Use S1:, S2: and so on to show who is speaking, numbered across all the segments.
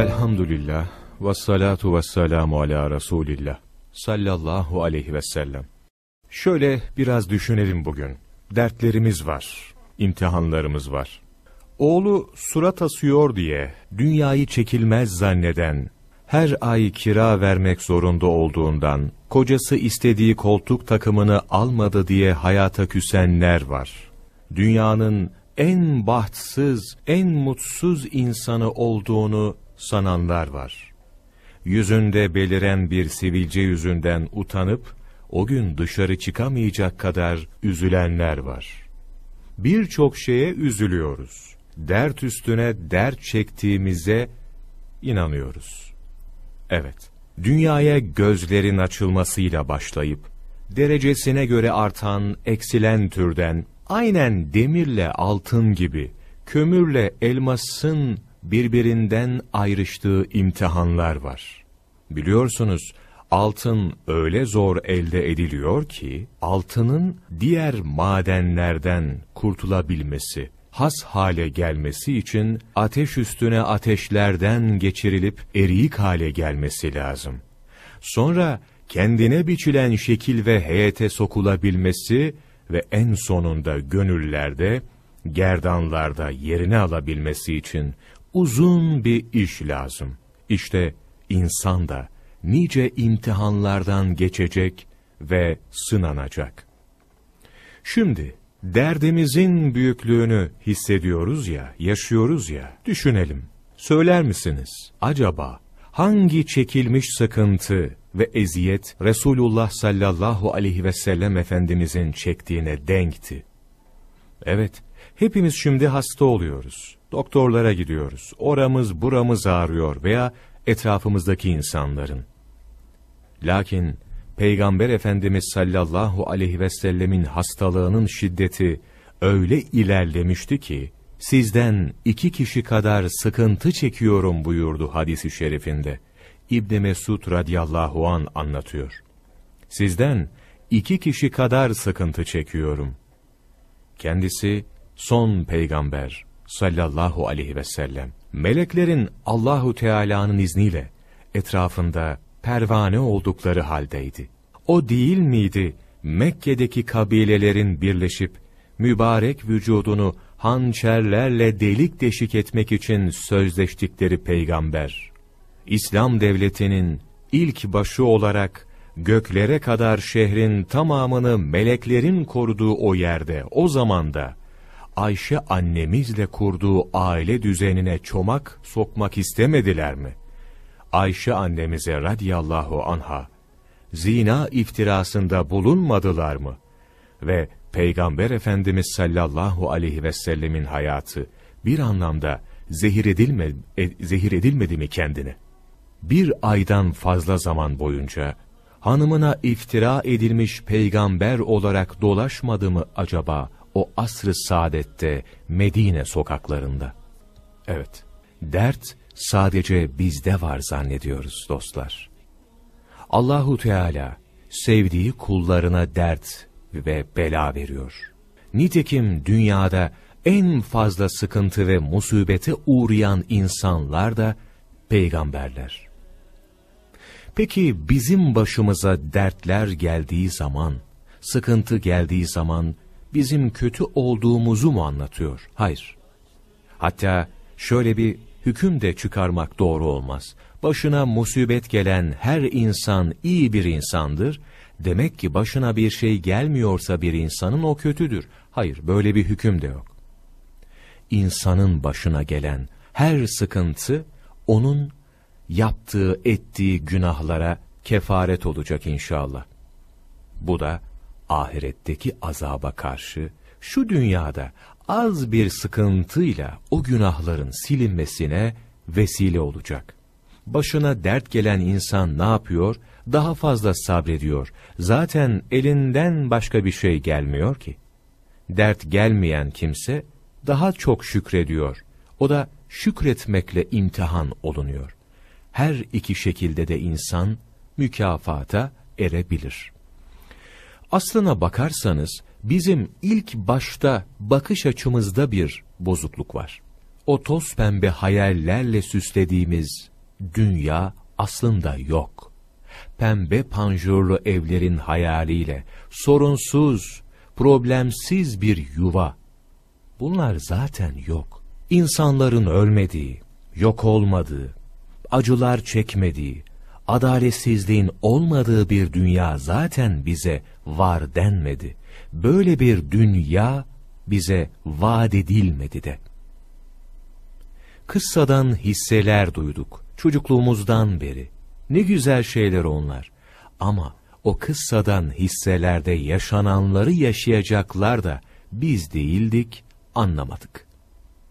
S1: Elhamdülillah ve salatu ve selamu ala Resulillah sallallahu aleyhi ve sellem. Şöyle biraz düşünelim bugün. Dertlerimiz var, imtihanlarımız var. Oğlu surat asıyor diye dünyayı çekilmez zanneden, her ay kira vermek zorunda olduğundan, kocası istediği koltuk takımını almadı diye hayata küsenler var. Dünyanın en bahtsız, en mutsuz insanı olduğunu sananlar var. Yüzünde beliren bir sivilce yüzünden utanıp, o gün dışarı çıkamayacak kadar üzülenler var. Birçok şeye üzülüyoruz. Dert üstüne dert çektiğimize inanıyoruz. Evet, dünyaya gözlerin açılmasıyla başlayıp, derecesine göre artan, eksilen türden, aynen demirle altın gibi, kömürle elmasın birbirinden ayrıştığı imtihanlar var. Biliyorsunuz, altın öyle zor elde ediliyor ki, altının diğer madenlerden kurtulabilmesi, has hale gelmesi için ateş üstüne ateşlerden geçirilip eriyik hale gelmesi lazım. Sonra kendine biçilen şekil ve heyete sokulabilmesi ve en sonunda gönüllerde, gerdanlarda yerini alabilmesi için uzun bir iş lazım. İşte insan da nice imtihanlardan geçecek ve sınanacak. Şimdi derdimizin büyüklüğünü hissediyoruz ya, yaşıyoruz ya, düşünelim. Söyler misiniz? Acaba hangi çekilmiş sıkıntı ve eziyet Resulullah sallallahu aleyhi ve sellem Efendimizin çektiğine denkti? Evet, hepimiz şimdi hasta oluyoruz. Doktorlara gidiyoruz. Oramız buramız ağrıyor veya etrafımızdaki insanların. Lakin Peygamber Efendimiz sallallahu aleyhi ve sellemin hastalığının şiddeti öyle ilerlemişti ki, sizden iki kişi kadar sıkıntı çekiyorum buyurdu hadisi şerifinde. İbn Mesud radıyallahu an anlatıyor. Sizden iki kişi kadar sıkıntı çekiyorum. Kendisi son peygamber sallallahu aleyhi ve sellem. Meleklerin Allahu Teala'nın izniyle etrafında pervane oldukları haldeydi. O değil miydi Mekke'deki kabilelerin birleşip mübarek vücudunu hançerlerle delik deşik etmek için sözleştikleri peygamber? İslam devletinin ilk başı olarak göklere kadar şehrin tamamını meleklerin koruduğu o yerde, o zamanda, Ayşe annemizle kurduğu aile düzenine çomak sokmak istemediler mi? Ayşe annemize radiyallahu anha, zina iftirasında bulunmadılar mı? Ve Peygamber Efendimiz sallallahu aleyhi ve sellemin hayatı bir anlamda zehir, edilme, e, zehir edilmedi mi kendini? Bir aydan fazla zaman boyunca hanımına iftira edilmiş peygamber olarak dolaşmadı mı acaba o asr-ı saadette Medine sokaklarında? Evet, dert sadece bizde var zannediyoruz dostlar. Allahu Teala sevdiği kullarına dert ve bela veriyor. Nitekim dünyada en fazla sıkıntı ve musibete uğrayan insanlar da peygamberler. Peki bizim başımıza dertler geldiği zaman, sıkıntı geldiği zaman bizim kötü olduğumuzu mu anlatıyor? Hayır. Hatta şöyle bir hüküm de çıkarmak doğru olmaz. Başına musibet gelen her insan iyi bir insandır. Demek ki başına bir şey gelmiyorsa bir insanın o kötüdür. Hayır, böyle bir hüküm de yok. İnsanın başına gelen her sıkıntı onun yaptığı, ettiği günahlara kefaret olacak inşallah. Bu da ahiretteki azaba karşı şu dünyada az bir sıkıntıyla o günahların silinmesine vesile olacak. Başına dert gelen insan ne yapıyor? Daha fazla sabrediyor. Zaten elinden başka bir şey gelmiyor ki. Dert gelmeyen kimse daha çok şükrediyor. O da şükretmekle imtihan olunuyor. Her iki şekilde de insan mükafata erebilir. Aslına bakarsanız bizim ilk başta bakış açımızda bir bozukluk var.
S2: o toz pembe hayallerle süslediğimiz dünya aslında yok. Pembe panjurlu evlerin hayaliyle sorunsuz, problemsiz bir yuva. Bunlar zaten yok. İnsanların ölmediği, yok olmadığı, acılar çekmediği, adaletsizliğin olmadığı bir dünya zaten bize var denmedi. Böyle bir dünya bize vaat edilmedi de. Kıssadan hisseler duyduk çocukluğumuzdan beri. Ne güzel şeyler onlar. Ama o kıssadan hisselerde yaşananları yaşayacaklar da biz değildik, anlamadık.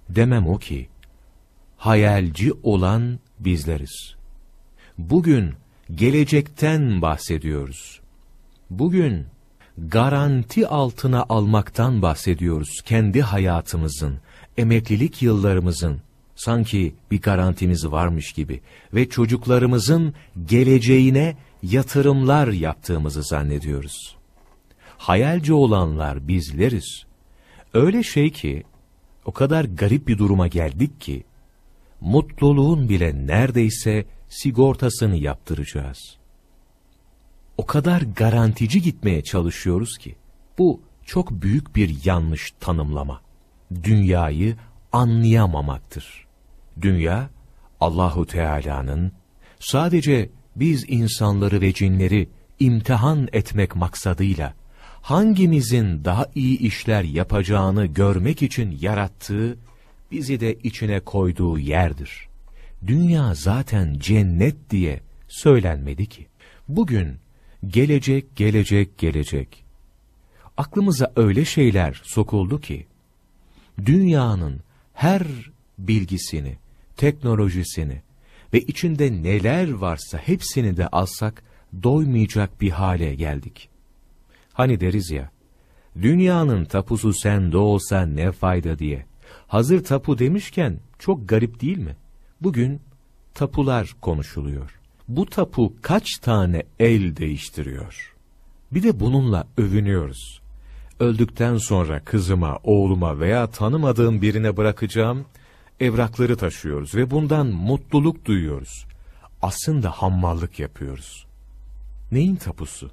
S2: Demem o ki, hayalci olan bizleriz. Bugün gelecekten bahsediyoruz. Bugün garanti altına almaktan bahsediyoruz kendi hayatımızın, emeklilik yıllarımızın, sanki bir garantimiz varmış gibi ve çocuklarımızın geleceğine yatırımlar yaptığımızı zannediyoruz. Hayalci olanlar bizleriz. Öyle şey ki, o kadar garip bir duruma geldik ki, mutluluğun bile neredeyse sigortasını yaptıracağız. O kadar garantici gitmeye çalışıyoruz ki, bu çok büyük bir yanlış tanımlama. Dünyayı anlayamamaktır. Dünya, Allahu Teala'nın sadece biz insanları ve cinleri imtihan etmek maksadıyla hangimizin daha iyi işler yapacağını görmek için yarattığı, bizi de içine koyduğu yerdir. Dünya zaten cennet diye söylenmedi ki. Bugün gelecek, gelecek, gelecek. Aklımıza öyle şeyler sokuldu ki, dünyanın her bilgisini, teknolojisini ve içinde neler varsa hepsini de alsak doymayacak bir hale geldik. Hani deriz ya, dünyanın tapusu sende olsa ne fayda diye. Hazır tapu demişken çok garip değil mi? Bugün tapular konuşuluyor. Bu tapu kaç tane el değiştiriyor? Bir de bununla övünüyoruz. Öldükten sonra kızıma, oğluma veya tanımadığım birine bırakacağım evrakları taşıyoruz ve bundan mutluluk duyuyoruz. Aslında hammallık yapıyoruz. Neyin tapusu?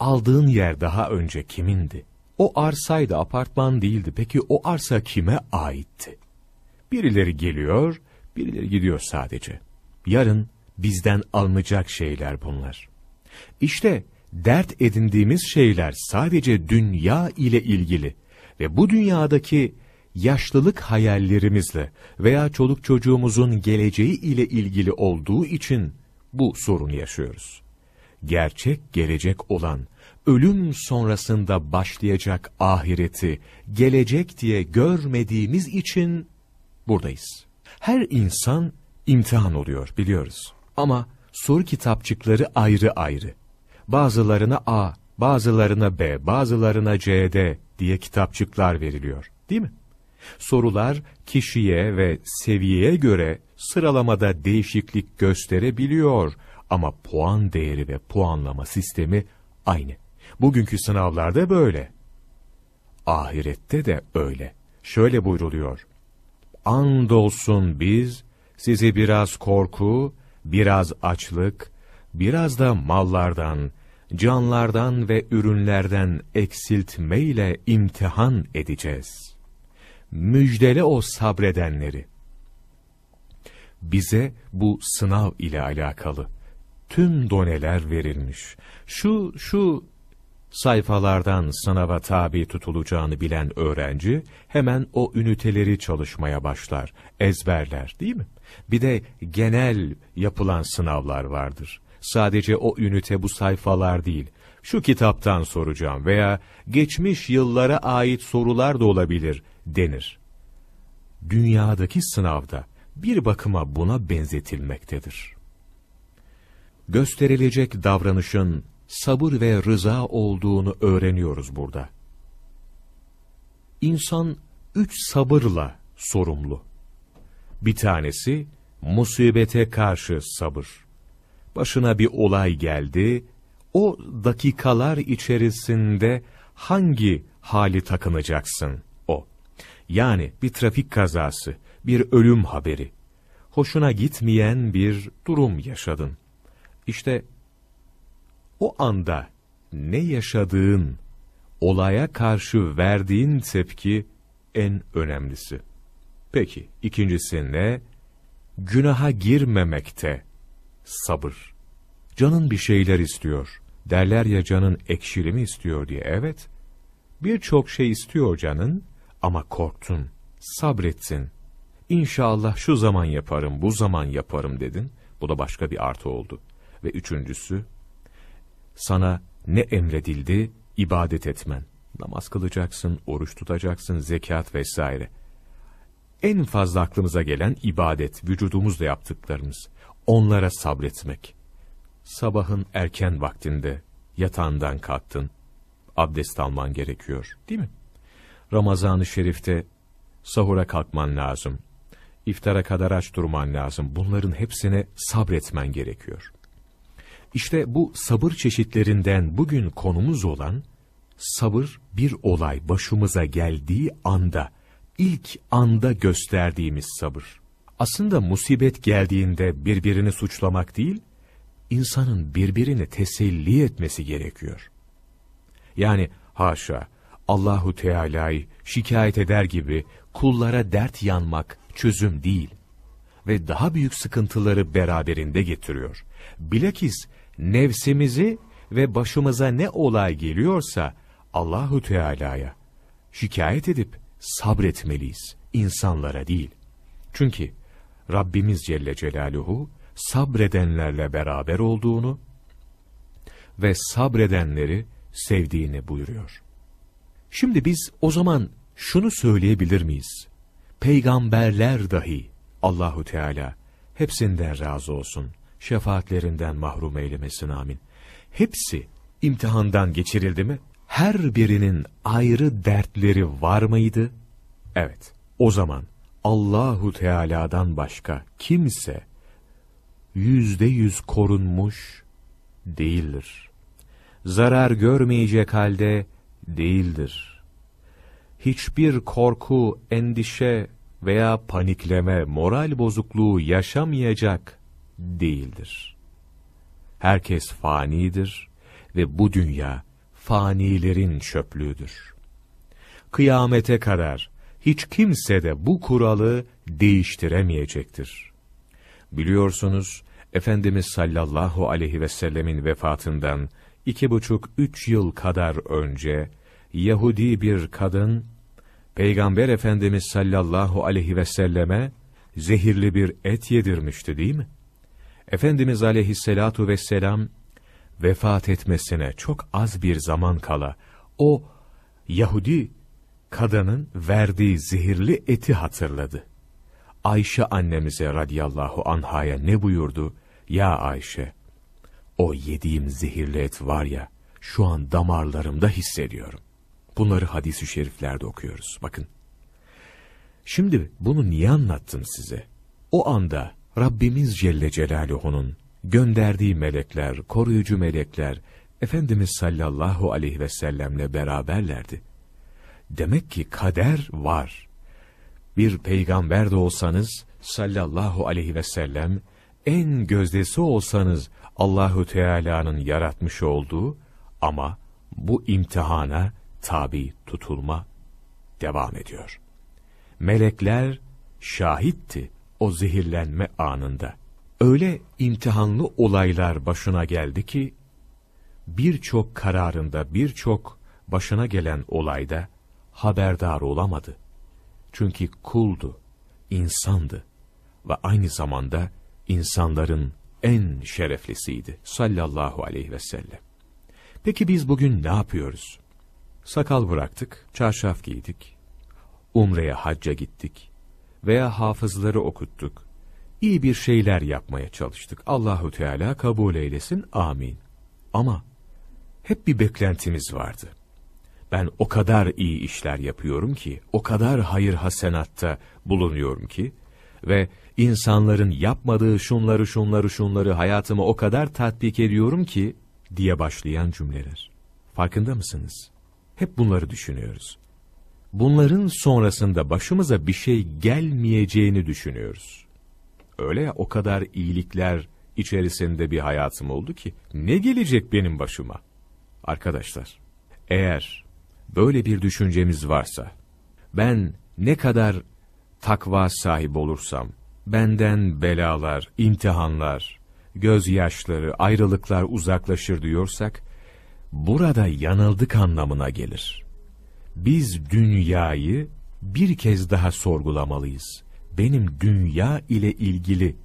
S2: Aldığın yer daha önce kimindi? O arsaydı, apartman değildi. Peki o arsa kime aitti? Birileri geliyor, birileri gidiyor sadece. Yarın bizden alınacak şeyler bunlar. İşte dert edindiğimiz şeyler sadece dünya ile ilgili ve bu dünyadaki yaşlılık hayallerimizle veya çoluk çocuğumuzun geleceği ile ilgili olduğu için bu sorunu yaşıyoruz. Gerçek gelecek olan, ölüm sonrasında başlayacak ahireti, gelecek diye görmediğimiz için buradayız. Her insan imtihan oluyor biliyoruz. Ama soru kitapçıkları ayrı ayrı. Bazılarına A, bazılarına B, bazılarına CD diye kitapçıklar veriliyor. Değil mi? Sorular kişiye ve seviyeye göre sıralamada değişiklik gösterebiliyor ama puan değeri ve puanlama sistemi aynı. Bugünkü sınavlarda böyle. Ahirette de öyle. Şöyle buyruluyor. Andolsun biz sizi biraz korku, biraz açlık, biraz da mallardan, canlardan ve ürünlerden eksiltmeyle imtihan edeceğiz. Müjdele o sabredenleri. Bize bu sınav ile alakalı tüm doneler verilmiş. Şu, şu sayfalardan sınava tabi tutulacağını bilen öğrenci hemen o üniteleri çalışmaya başlar, ezberler değil mi? Bir de genel yapılan sınavlar vardır. Sadece o ünite bu sayfalar değil. Şu kitaptan soracağım veya geçmiş yıllara ait sorular da olabilir denir. Dünyadaki sınavda bir bakıma buna benzetilmektedir. Gösterilecek davranışın sabır ve rıza olduğunu öğreniyoruz burada. İnsan üç sabırla sorumlu. Bir tanesi musibete karşı sabır. Başına bir olay geldi, o dakikalar içerisinde hangi hali takınacaksın o? Yani bir trafik kazası, bir ölüm haberi. Hoşuna gitmeyen bir durum yaşadın. İşte o anda ne yaşadığın, olaya karşı verdiğin tepki en önemlisi. Peki, ikincisi ne? Günaha girmemekte sabır. Canın bir şeyler istiyor. Derler ya canın ekşili mi istiyor diye. Evet, birçok şey istiyor canın ama korktun, sabrettin. İnşallah şu zaman yaparım, bu zaman yaparım dedin. Bu da başka bir artı oldu. Ve üçüncüsü, sana ne emredildi? ibadet etmen. Namaz kılacaksın, oruç tutacaksın, zekat vesaire. En fazla aklımıza gelen ibadet, vücudumuzla yaptıklarımız. Onlara sabretmek. Sabahın erken vaktinde yatağından kalktın, abdest alman gerekiyor, değil mi? Ramazan-ı Şerif'te sahura kalkman lazım. İftara kadar aç durman lazım. Bunların hepsine sabretmen gerekiyor. İşte bu sabır çeşitlerinden bugün konumuz olan, sabır bir olay başımıza geldiği anda, ilk anda gösterdiğimiz sabır. Aslında musibet geldiğinde birbirini suçlamak değil, insanın birbirini teselli etmesi gerekiyor. Yani haşa, Allahu Teala'yı şikayet eder gibi kullara dert yanmak çözüm değil ve daha büyük sıkıntıları beraberinde getiriyor. Bilakis nefsimizi ve başımıza ne olay geliyorsa Allahu Teala'ya şikayet edip sabretmeliyiz, insanlara değil. Çünkü Rabbimiz Celle Celaluhu sabredenlerle beraber olduğunu ve sabredenleri sevdiğini buyuruyor. Şimdi biz o zaman şunu söyleyebilir miyiz? Peygamberler dahi Allahu Teala hepsinden razı olsun, şefaatlerinden mahrum eylemesin amin. Hepsi imtihandan geçirildi mi? Her birinin ayrı dertleri var mıydı? Evet. O zaman Allahu Teala'dan başka kimse yüzde yüz korunmuş değildir. Zarar görmeyecek halde değildir. Hiçbir korku, endişe veya panikleme, moral bozukluğu yaşamayacak değildir. Herkes fanidir ve bu dünya fanilerin çöplüğüdür. Kıyamete kadar hiç kimse de bu kuralı değiştiremeyecektir. Biliyorsunuz, Efendimiz sallallahu aleyhi ve sellemin vefatından iki buçuk üç yıl kadar önce Yahudi bir kadın Peygamber Efendimiz sallallahu aleyhi ve selleme zehirli bir et yedirmişti değil mi? Efendimiz aleyhissalatu vesselam vefat etmesine çok az bir zaman kala o Yahudi kadının verdiği zehirli eti hatırladı. Ayşe annemize radiyallahu anhaya ne buyurdu? Ya Ayşe, o yediğim zehirli et var ya, şu an damarlarımda hissediyorum. Bunları hadis-i şeriflerde okuyoruz, bakın. Şimdi bunu niye anlattım size? O anda Rabbimiz Celle Celaluhu'nun gönderdiği melekler, koruyucu melekler, Efendimiz sallallahu aleyhi ve sellemle beraberlerdi. Demek ki kader var. Bir peygamber de olsanız sallallahu aleyhi ve sellem, en gözdesi olsanız Allahu Teala'nın yaratmış olduğu ama bu imtihana tabi tutulma devam ediyor. Melekler şahitti o zehirlenme anında. Öyle imtihanlı olaylar başına geldi ki, birçok kararında, birçok başına gelen olayda haberdar olamadı. Çünkü kuldu, insandı ve aynı zamanda insanların en şereflisiydi sallallahu aleyhi ve sellem. Peki biz bugün ne yapıyoruz? Sakal bıraktık, çarşaf giydik, umreye hacca gittik veya hafızları okuttuk. İyi bir şeyler yapmaya çalıştık. Allahu Teala kabul eylesin. Amin. Ama hep bir beklentimiz vardı. Ben o kadar iyi işler yapıyorum ki, o kadar hayır hasenatta bulunuyorum ki ve insanların yapmadığı şunları şunları şunları hayatıma o kadar tatbik ediyorum ki diye başlayan cümleler. Farkında mısınız? Hep bunları düşünüyoruz. Bunların sonrasında başımıza bir şey gelmeyeceğini düşünüyoruz. Öyle ya o kadar iyilikler içerisinde bir hayatım oldu ki ne gelecek benim başıma? Arkadaşlar, eğer böyle bir düşüncemiz varsa, ben ne kadar takva sahibi olursam, benden belalar, imtihanlar, gözyaşları, ayrılıklar uzaklaşır diyorsak, burada yanıldık anlamına gelir. Biz dünyayı bir kez daha sorgulamalıyız. Benim dünya ile ilgili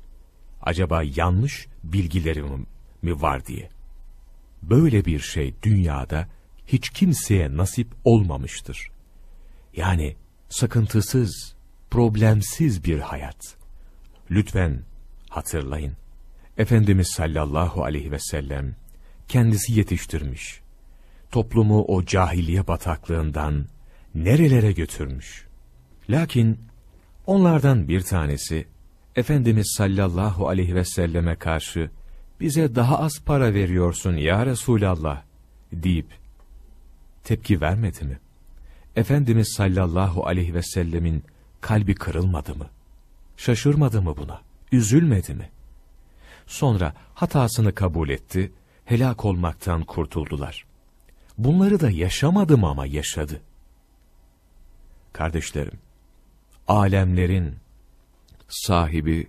S2: acaba yanlış bilgilerim mi var diye. Böyle bir şey dünyada hiç kimseye nasip olmamıştır. Yani sıkıntısız, problemsiz bir hayat. Lütfen hatırlayın. Efendimiz sallallahu aleyhi ve sellem kendisi yetiştirmiş. Toplumu o cahiliye bataklığından nerelere götürmüş. Lakin onlardan bir tanesi Efendimiz sallallahu aleyhi ve selleme karşı bize daha az para veriyorsun ya Resulallah deyip tepki vermedi mi? Efendimiz sallallahu aleyhi ve sellemin kalbi kırılmadı mı? Şaşırmadı mı buna? Üzülmedi mi? Sonra hatasını kabul etti, helak olmaktan kurtuldular. Bunları da yaşamadım ama yaşadı. Kardeşlerim, alemlerin sahibi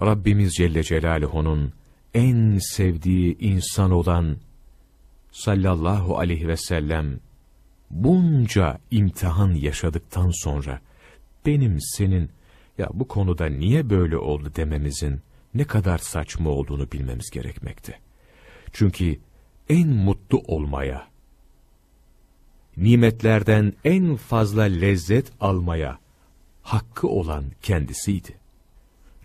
S2: Rabbimiz Celle Celaluhu'nun en sevdiği insan olan sallallahu aleyhi ve sellem bunca imtihan yaşadıktan sonra benim senin ya bu konuda niye böyle oldu dememizin ne kadar saçma olduğunu bilmemiz gerekmekte. Çünkü en mutlu olmaya, nimetlerden en fazla lezzet almaya hakkı olan kendisiydi.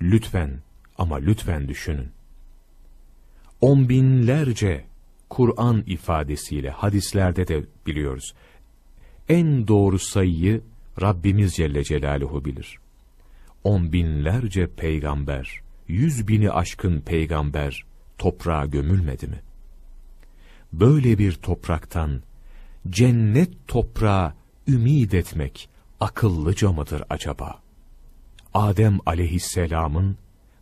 S2: Lütfen ama lütfen düşünün. On binlerce Kur'an ifadesiyle hadislerde de biliyoruz. En doğru sayıyı Rabbimiz Celle Celaluhu bilir. On binlerce peygamber, yüz bini aşkın peygamber toprağa gömülmedi mi? Böyle bir topraktan cennet toprağı ümid etmek akıllıca mıdır acaba? Adem aleyhisselamın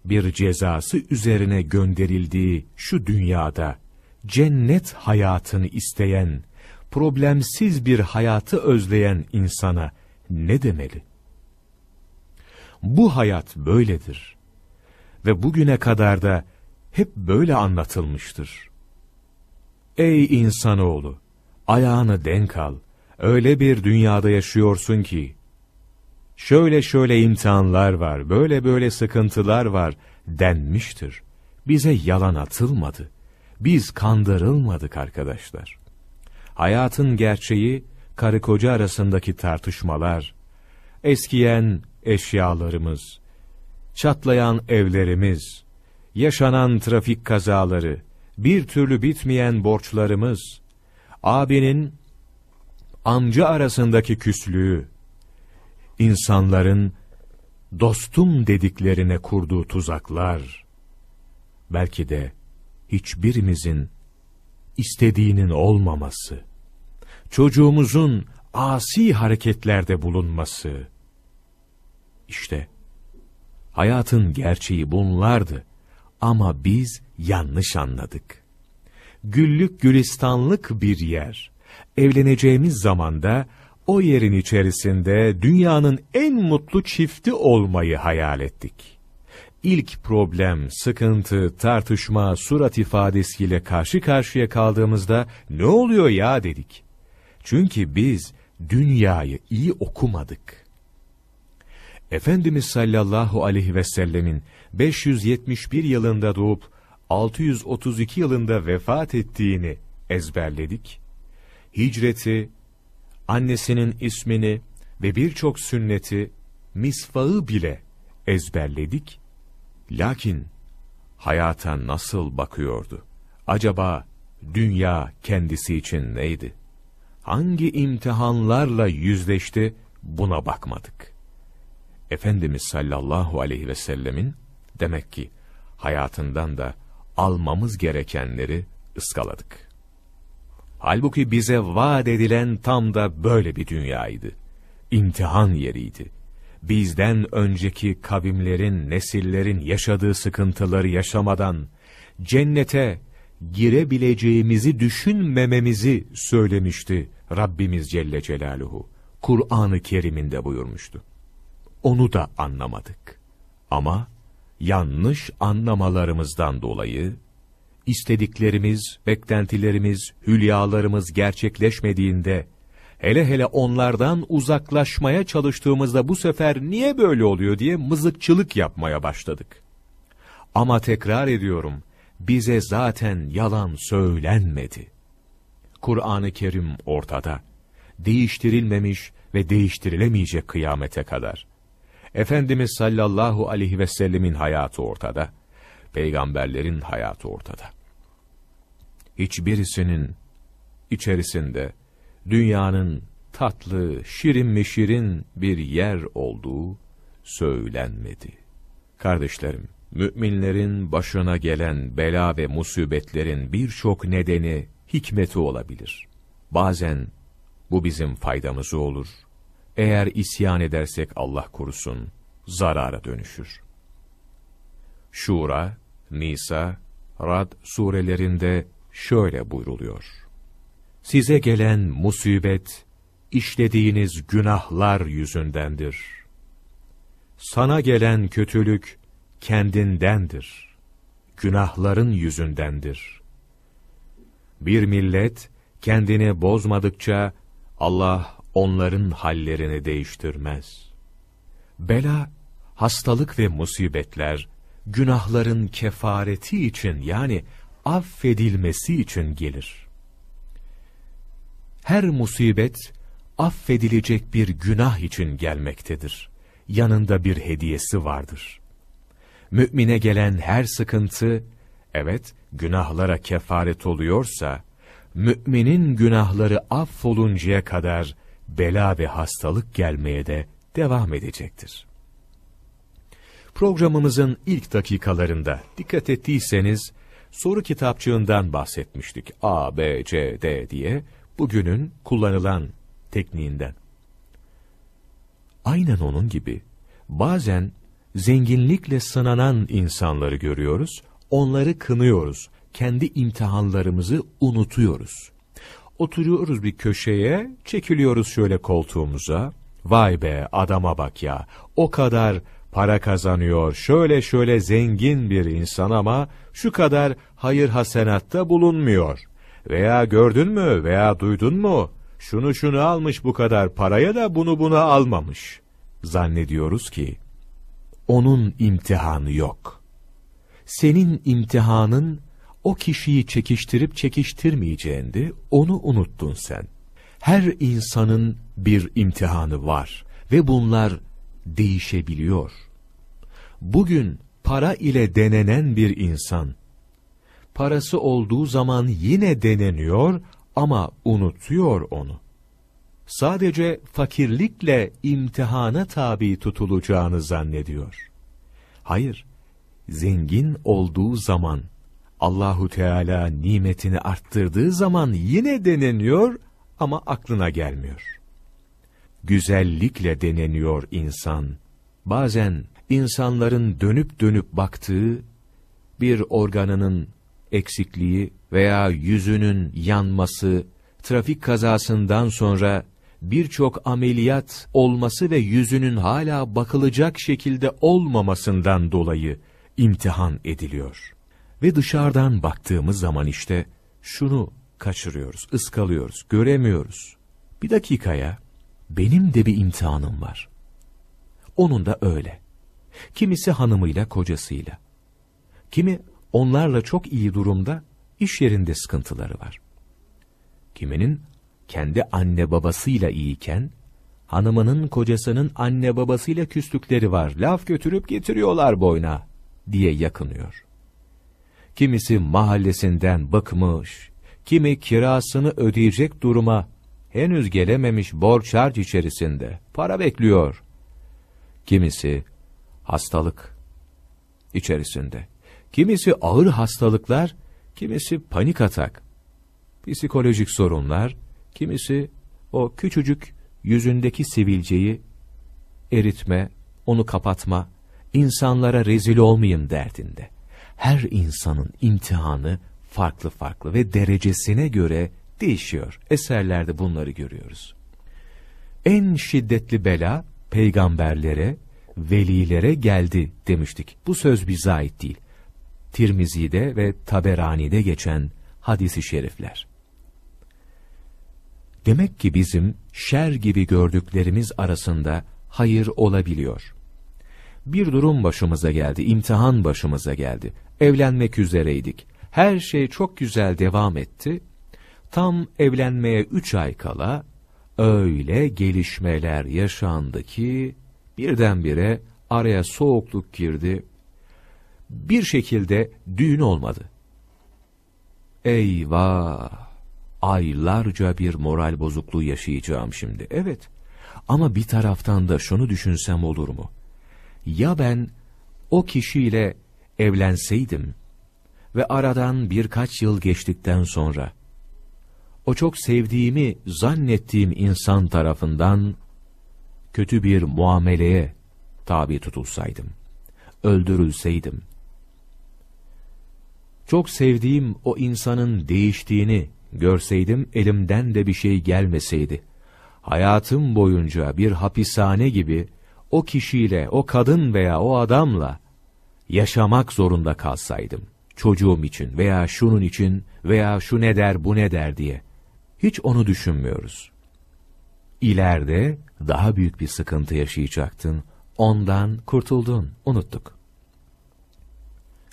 S2: bir cezası üzerine gönderildiği şu dünyada cennet hayatını isteyen, problemsiz bir hayatı özleyen insana ne demeli? Bu hayat böyledir ve bugüne kadar da hep böyle anlatılmıştır. Ey insanoğlu! Ayağını denk al. Öyle bir dünyada yaşıyorsun ki, şöyle şöyle imtihanlar var, böyle böyle sıkıntılar var denmiştir. Bize yalan atılmadı. Biz kandırılmadık arkadaşlar. Hayatın gerçeği, karı koca arasındaki tartışmalar, eskiyen eşyalarımız, çatlayan evlerimiz, yaşanan trafik kazaları, bir türlü bitmeyen borçlarımız, abinin amca arasındaki küslüğü, insanların dostum dediklerine kurduğu tuzaklar, belki de hiçbirimizin istediğinin olmaması, çocuğumuzun asi hareketlerde bulunması, işte hayatın gerçeği bunlardı ama biz yanlış anladık. Güllük gülistanlık bir yer, evleneceğimiz zamanda o yerin içerisinde dünyanın en mutlu çifti olmayı hayal ettik. İlk problem, sıkıntı, tartışma, surat ifadesiyle karşı karşıya kaldığımızda ne oluyor ya dedik. Çünkü biz dünyayı iyi okumadık. Efendimiz sallallahu aleyhi ve sellemin 571 yılında doğup 632 yılında vefat ettiğini ezberledik. Hicreti, annesinin ismini ve birçok sünneti, misfağı bile ezberledik. Lakin hayata nasıl bakıyordu? Acaba dünya kendisi için neydi? Hangi imtihanlarla yüzleşti buna bakmadık. Efendimiz sallallahu aleyhi ve sellemin demek ki hayatından da almamız gerekenleri ıskaladık. Halbuki bize vaat edilen tam da böyle bir dünyaydı. imtihan yeriydi. Bizden önceki kavimlerin, nesillerin yaşadığı sıkıntıları yaşamadan, cennete girebileceğimizi düşünmememizi söylemişti Rabbimiz Celle Celaluhu. Kur'an-ı Kerim'inde buyurmuştu. Onu da anlamadık. Ama yanlış anlamalarımızdan dolayı, istediklerimiz, beklentilerimiz, hülyalarımız gerçekleşmediğinde, hele hele onlardan uzaklaşmaya çalıştığımızda bu sefer niye böyle oluyor diye mızıkçılık yapmaya başladık. Ama tekrar ediyorum, bize zaten yalan söylenmedi. Kur'an-ı Kerim ortada, değiştirilmemiş ve değiştirilemeyecek kıyamete kadar. Efendimiz sallallahu aleyhi ve sellemin hayatı ortada, peygamberlerin hayatı ortada. Hiçbirisinin içerisinde dünyanın tatlı, şirin mi şirin bir yer olduğu söylenmedi. Kardeşlerim, müminlerin başına gelen bela ve musibetlerin birçok nedeni, hikmeti olabilir. Bazen bu bizim faydamızı olur. Eğer isyan edersek Allah korusun, zarara dönüşür. Şura, Nisa, Rad surelerinde şöyle buyruluyor. Size gelen musibet, işlediğiniz günahlar yüzündendir. Sana gelen kötülük, kendindendir. Günahların yüzündendir. Bir millet, kendini bozmadıkça, Allah onların hallerini değiştirmez. Bela, hastalık ve musibetler, günahların kefareti için yani affedilmesi için gelir. Her musibet, affedilecek bir günah için gelmektedir. Yanında bir hediyesi vardır. Mümine gelen her sıkıntı, evet günahlara kefaret oluyorsa, müminin günahları affoluncaya kadar bela ve hastalık gelmeye de devam edecektir. Programımızın ilk dakikalarında dikkat ettiyseniz soru kitapçığından bahsetmiştik. A, B, C, D diye bugünün kullanılan tekniğinden. Aynen onun gibi bazen zenginlikle sınanan insanları görüyoruz, onları kınıyoruz, kendi imtihanlarımızı unutuyoruz. Oturuyoruz bir köşeye, çekiliyoruz şöyle koltuğumuza, vay be adama bak ya, o kadar para kazanıyor, şöyle şöyle zengin bir insan ama şu kadar hayır hasenatta bulunmuyor. Veya gördün mü veya duydun mu, şunu şunu almış bu kadar paraya da bunu buna almamış. Zannediyoruz ki, onun imtihanı yok. Senin imtihanın, o kişiyi çekiştirip çekiştirmeyeceğindi, onu unuttun sen. Her insanın bir imtihanı var ve bunlar değişebiliyor. Bugün para ile denenen bir insan, parası olduğu zaman yine deneniyor ama unutuyor onu. Sadece fakirlikle imtihana tabi tutulacağını zannediyor. Hayır, zengin olduğu zaman, Allahu Teala nimetini arttırdığı zaman yine deneniyor ama aklına gelmiyor. Güzellikle deneniyor insan. Bazen insanların dönüp dönüp baktığı bir organının eksikliği veya yüzünün yanması, trafik kazasından sonra birçok ameliyat olması ve yüzünün hala bakılacak şekilde olmamasından dolayı imtihan ediliyor. Ve dışarıdan baktığımız zaman işte şunu kaçırıyoruz, ıskalıyoruz, göremiyoruz. Bir dakikaya benim de bir imtihanım var. Onun da öyle. Kimisi hanımıyla, kocasıyla. Kimi onlarla çok iyi durumda, iş yerinde sıkıntıları var. Kiminin kendi anne babasıyla iyiyken, hanımının kocasının anne babasıyla küslükleri var, laf götürüp getiriyorlar boyna, diye yakınıyor. Kimisi mahallesinden bıkmış, kimi kirasını ödeyecek duruma, henüz gelememiş borç harç içerisinde, para bekliyor. Kimisi hastalık içerisinde, kimisi ağır hastalıklar, kimisi panik atak, psikolojik sorunlar, kimisi o küçücük yüzündeki sivilceyi eritme, onu kapatma, insanlara rezil olmayayım derdinde. Her insanın imtihanı farklı farklı ve derecesine göre değişiyor. Eserlerde bunları görüyoruz. En şiddetli bela peygamberlere, velilere geldi demiştik. Bu söz bize ait değil. Tirmizi'de ve Taberani'de geçen hadisi şerifler. Demek ki bizim şer gibi gördüklerimiz arasında hayır olabiliyor. Bir durum başımıza geldi, imtihan başımıza geldi. Evlenmek üzereydik. Her şey çok güzel devam etti. Tam evlenmeye üç ay kala öyle gelişmeler yaşandı ki birdenbire araya soğukluk girdi. Bir şekilde düğün olmadı. Eyvah! Aylarca bir moral bozukluğu yaşayacağım şimdi. Evet. Ama bir taraftan da şunu düşünsem olur mu? Ya ben o kişiyle evlenseydim ve aradan birkaç yıl geçtikten sonra o çok sevdiğimi zannettiğim insan tarafından kötü bir muameleye tabi tutulsaydım, öldürülseydim, çok sevdiğim o insanın değiştiğini görseydim elimden de bir şey gelmeseydi, hayatım boyunca bir hapishane gibi o kişiyle, o kadın veya o adamla yaşamak zorunda kalsaydım, çocuğum için veya şunun için veya şu ne der bu ne der diye, hiç onu düşünmüyoruz. İleride daha büyük bir sıkıntı yaşayacaktın, ondan kurtuldun, unuttuk.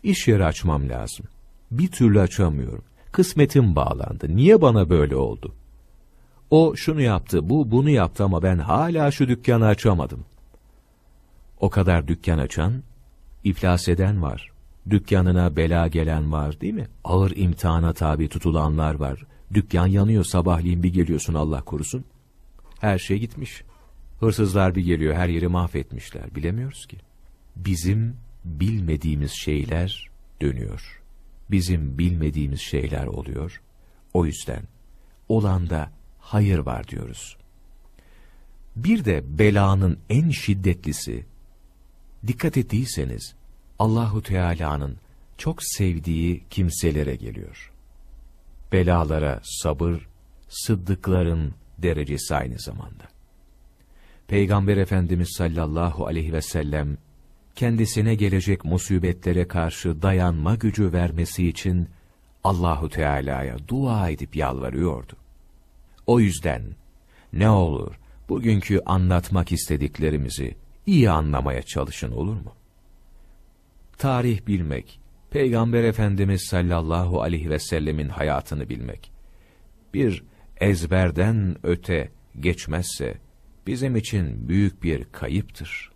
S2: İş yeri açmam lazım. Bir türlü açamıyorum. Kısmetim bağlandı. Niye bana böyle oldu? O şunu yaptı, bu bunu yaptı ama ben hala şu dükkanı açamadım. O kadar dükkan açan, iflas eden var. Dükkanına bela gelen var değil mi? Ağır imtihana tabi tutulanlar var. Dükkan yanıyor sabahleyin bir geliyorsun Allah korusun. Her şey gitmiş. Hırsızlar bir geliyor her yeri mahvetmişler. Bilemiyoruz ki. Bizim bilmediğimiz şeyler dönüyor. Bizim bilmediğimiz şeyler oluyor. O yüzden olanda hayır var diyoruz. Bir de belanın en şiddetlisi, dikkat ettiyseniz Allahu Teala'nın çok sevdiği kimselere geliyor. Belalara sabır, sıddıkların derecesi aynı zamanda. Peygamber Efendimiz sallallahu aleyhi ve sellem, kendisine gelecek musibetlere karşı dayanma gücü vermesi için Allahu Teala'ya dua edip yalvarıyordu. O yüzden ne olur bugünkü anlatmak istediklerimizi iyi anlamaya çalışın olur mu? Tarih bilmek, Peygamber Efendimiz sallallahu aleyhi ve sellemin hayatını bilmek, bir ezberden öte geçmezse bizim için büyük bir kayıptır.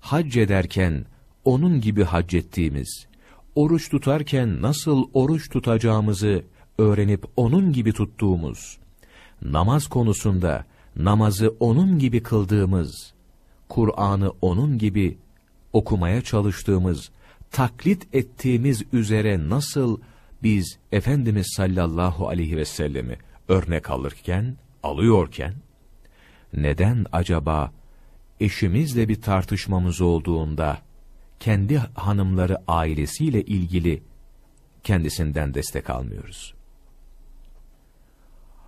S2: Hac ederken onun gibi hac ettiğimiz, oruç tutarken nasıl oruç tutacağımızı öğrenip onun gibi tuttuğumuz, namaz konusunda namazı onun gibi kıldığımız, Kur'an'ı onun gibi okumaya çalıştığımız, taklit ettiğimiz üzere nasıl biz Efendimiz sallallahu aleyhi ve sellemi örnek alırken, alıyorken, neden acaba eşimizle bir tartışmamız olduğunda, kendi hanımları ailesiyle ilgili kendisinden destek almıyoruz?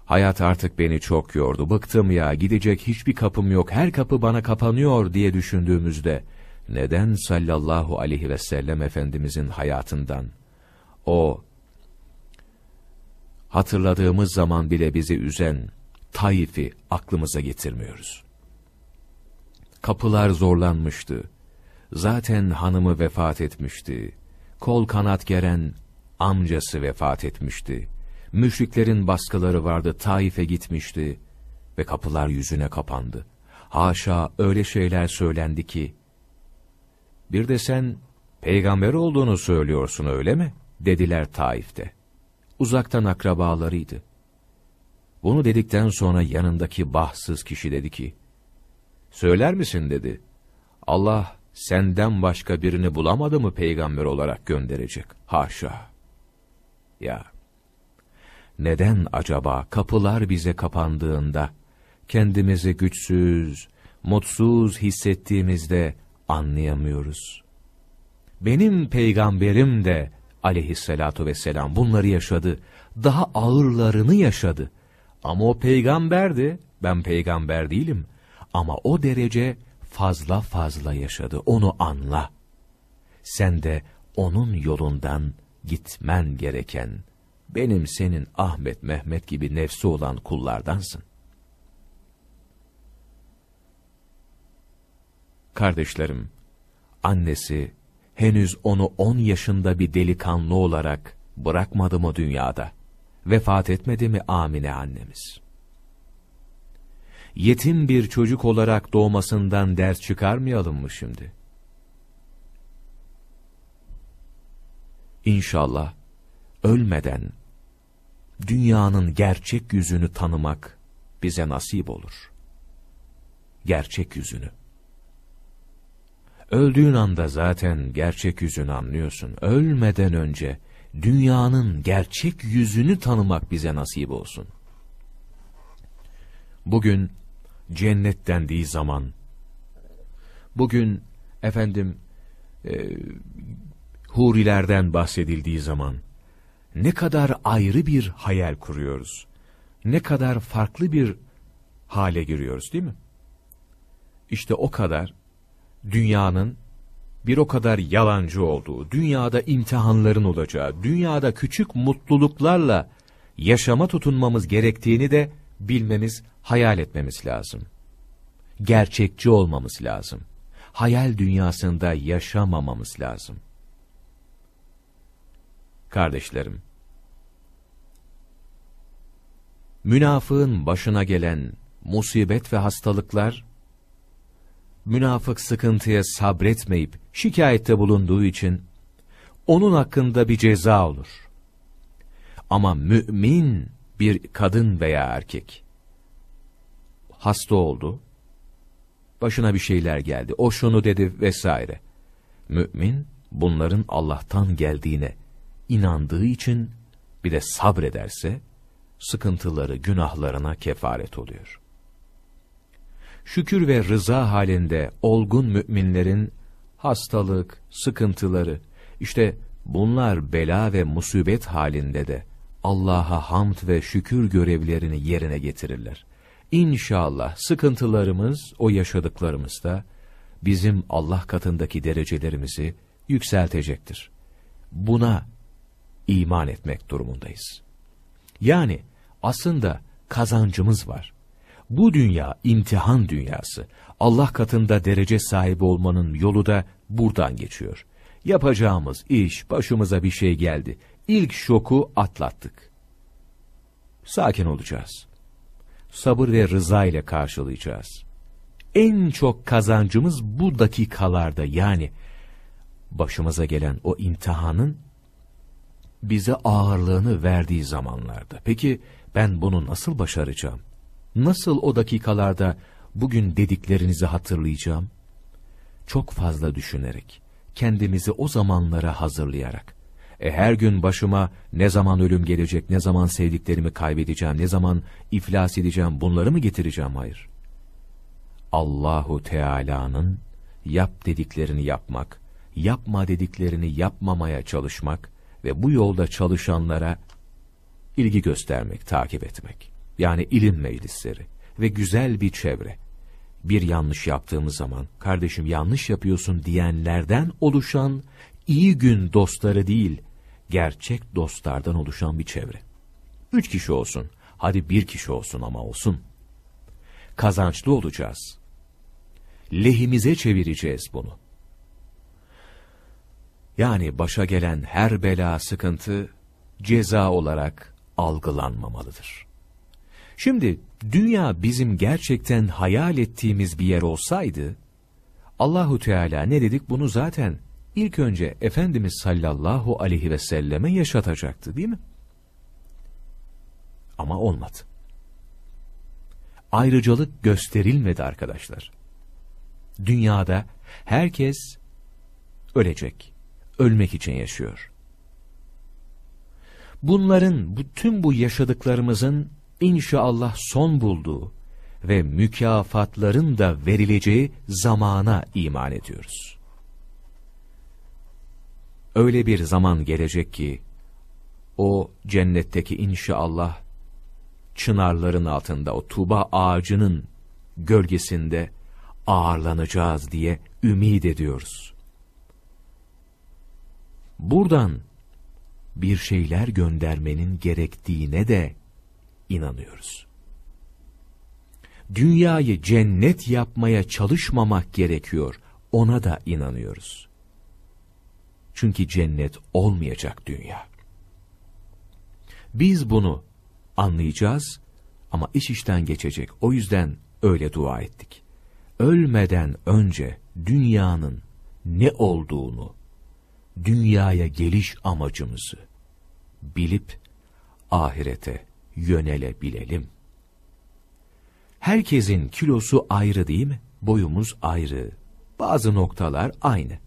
S2: Hayat artık beni çok yordu, bıktım ya, gidecek hiçbir kapım yok, her kapı bana kapanıyor diye düşündüğümüzde, neden sallallahu aleyhi ve sellem Efendimizin hayatından, o hatırladığımız zaman bile bizi üzen Taif'i aklımıza getirmiyoruz. Kapılar zorlanmıştı. Zaten hanımı vefat etmişti. Kol kanat geren amcası vefat etmişti. Müşriklerin baskıları vardı, Taif'e gitmişti ve kapılar yüzüne kapandı. Haşa öyle şeyler söylendi ki, bir de sen peygamber olduğunu söylüyorsun öyle mi? dediler Taif'te. Uzaktan akrabalarıydı. Bunu dedikten sonra yanındaki bahtsız kişi dedi ki, Söyler misin dedi. Allah senden başka birini bulamadı mı peygamber olarak gönderecek? Haşa. Ya, neden acaba kapılar bize kapandığında, kendimizi güçsüz, mutsuz hissettiğimizde anlayamıyoruz. Benim peygamberim de aleyhissalatu vesselam bunları yaşadı. Daha ağırlarını yaşadı. Ama o peygamberdi, ben peygamber değilim. Ama o derece fazla fazla yaşadı, onu anla. Sen de onun yolundan gitmen gereken, benim senin Ahmet Mehmet gibi nefsi olan kullardansın. Kardeşlerim, annesi henüz onu on yaşında bir delikanlı olarak bırakmadı mı dünyada? Vefat etmedi mi Amine annemiz? Yetim bir çocuk olarak doğmasından ders çıkarmayalım mı şimdi? İnşallah ölmeden dünyanın gerçek yüzünü tanımak bize nasip olur. Gerçek yüzünü. Öldüğün anda zaten gerçek yüzünü anlıyorsun. Ölmeden önce dünyanın gerçek yüzünü tanımak bize nasip olsun. Bugün cennet dendiği zaman, bugün efendim e, hurilerden bahsedildiği zaman, ne kadar ayrı bir hayal kuruyoruz. Ne kadar farklı bir hale giriyoruz değil mi? İşte o kadar dünyanın bir o kadar yalancı olduğu, dünyada imtihanların olacağı, dünyada küçük mutluluklarla yaşama tutunmamız gerektiğini de bilmemiz, hayal etmemiz lazım. Gerçekçi olmamız lazım. Hayal dünyasında yaşamamamız lazım. Kardeşlerim, münafığın başına gelen musibet ve hastalıklar, münafık sıkıntıya sabretmeyip şikayette bulunduğu için onun hakkında bir ceza olur. Ama mümin bir kadın veya erkek hasta oldu, başına bir şeyler geldi, o şunu dedi vesaire. Mümin bunların Allah'tan geldiğine inandığı için bir de sabrederse sıkıntıları günahlarına kefaret oluyor şükür ve rıza halinde olgun müminlerin hastalık, sıkıntıları, işte bunlar bela ve musibet halinde de Allah'a hamd ve şükür görevlerini yerine getirirler. İnşallah sıkıntılarımız, o yaşadıklarımız da bizim Allah katındaki derecelerimizi yükseltecektir. Buna iman etmek durumundayız. Yani aslında kazancımız var. Bu dünya imtihan dünyası. Allah katında derece sahibi olmanın yolu da buradan geçiyor. Yapacağımız iş, başımıza bir şey geldi. İlk şoku atlattık. Sakin olacağız. Sabır ve rıza ile karşılayacağız. En çok kazancımız bu dakikalarda yani başımıza gelen o imtihanın bize ağırlığını verdiği zamanlarda. Peki ben bunu nasıl başaracağım? Nasıl o dakikalarda bugün dediklerinizi hatırlayacağım? Çok fazla düşünerek, kendimizi o zamanlara hazırlayarak. E her gün başıma ne zaman ölüm gelecek, ne zaman sevdiklerimi kaybedeceğim, ne zaman iflas edeceğim bunları mı getireceğim? Hayır. Allahu Teala'nın yap dediklerini yapmak, yapma dediklerini yapmamaya çalışmak ve bu yolda çalışanlara ilgi göstermek, takip etmek yani ilim meclisleri ve güzel bir çevre. Bir yanlış yaptığımız zaman, kardeşim yanlış yapıyorsun diyenlerden oluşan iyi gün dostları değil, gerçek dostlardan oluşan bir çevre. Üç kişi olsun, hadi bir kişi olsun ama olsun. Kazançlı olacağız. Lehimize çevireceğiz bunu. Yani başa gelen her bela sıkıntı ceza olarak algılanmamalıdır. Şimdi dünya bizim gerçekten hayal ettiğimiz bir yer olsaydı, Allahu Teala ne dedik bunu zaten ilk önce Efendimiz sallallahu aleyhi ve selleme yaşatacaktı değil mi? Ama olmadı. Ayrıcalık gösterilmedi arkadaşlar. Dünyada herkes ölecek, ölmek için yaşıyor. Bunların, bütün bu yaşadıklarımızın inşallah son bulduğu ve mükafatların da verileceği zamana iman ediyoruz. Öyle bir zaman gelecek ki, o cennetteki inşallah, çınarların altında, o tuba ağacının gölgesinde ağırlanacağız diye ümit ediyoruz. Buradan bir şeyler göndermenin gerektiğine de inanıyoruz. Dünyayı cennet yapmaya çalışmamak gerekiyor, ona da inanıyoruz. Çünkü cennet olmayacak dünya. Biz bunu anlayacağız ama iş işten geçecek. O yüzden öyle dua ettik. Ölmeden önce dünyanın ne olduğunu, dünyaya geliş amacımızı bilip ahirete yönelebilelim. Herkesin kilosu ayrı değil mi? Boyumuz ayrı. Bazı noktalar aynı.